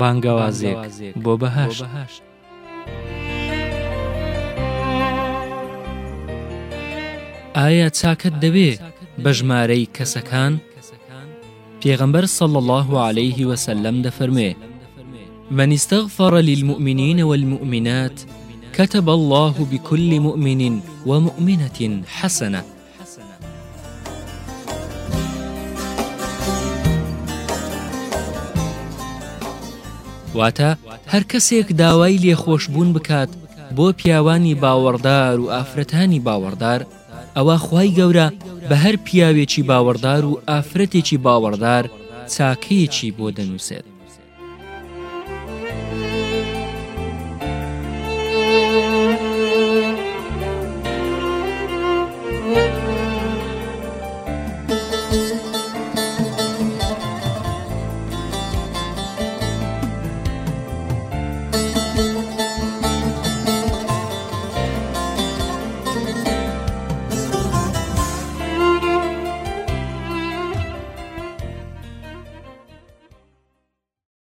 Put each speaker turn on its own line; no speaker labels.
بانگەوازێک بۆ بەهاش ئایا چاکت دەوێ بە ژمارەی کەسەکان؟ پێغەمبەر صلى الله عليه وسلم دەفەرمێ من استغفر للمؤمنين والمؤمنات كتب الله بكل مؤمن ومؤمنة حسنة. واتە هەر کەسێک داوای لێخۆشببوون بکات بۆ پیاوانی باوەڕدار و ئافرەتانی باوەڕدار ئەوە خی گەورە بە هەر پیاوێکی باوەڕدار و ئافرەتێکی باوەڕدار چاکەیەکی بۆ دەنووسێت.